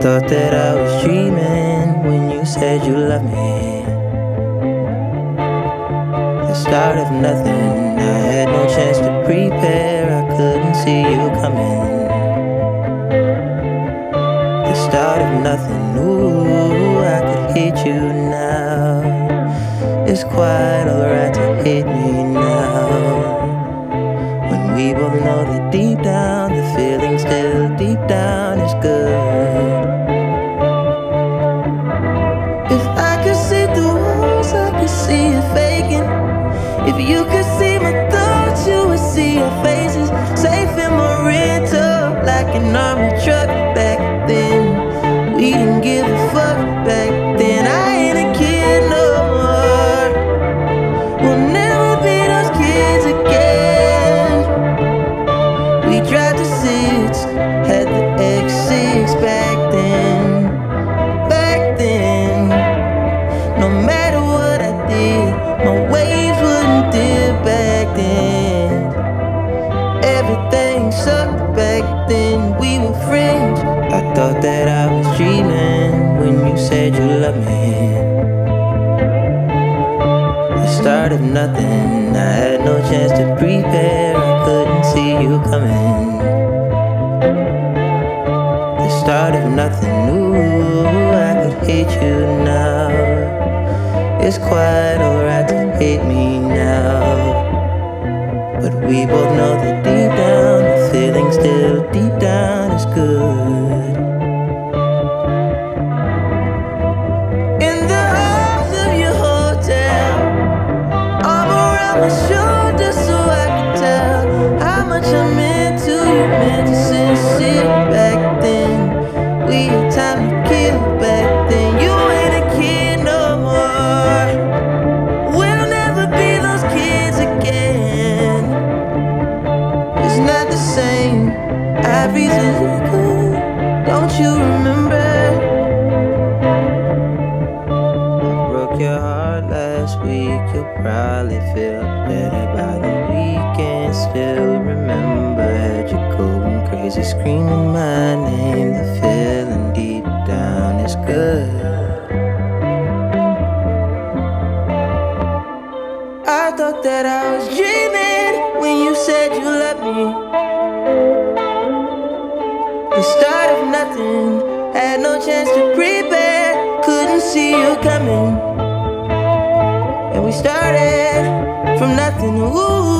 thought that I was dreaming when you said you loved me. The start of nothing, I had no chance to prepare, I couldn't see you coming. The start of nothing, ooh, I could hate you now. It's quite alright to hate me now. Give when you loved me. The start of nothing, I had no chance to prepare, I couldn't see you coming. The start of nothing, ooh, I could hate you now. It's quite alright to hate me now. But we both know that deep down, the feeling still deep down is good. That is good. I was dreaming when you said you loved me. The start of nothing, had no chance to prepare, couldn't see you coming. And we started from nothing, ooh.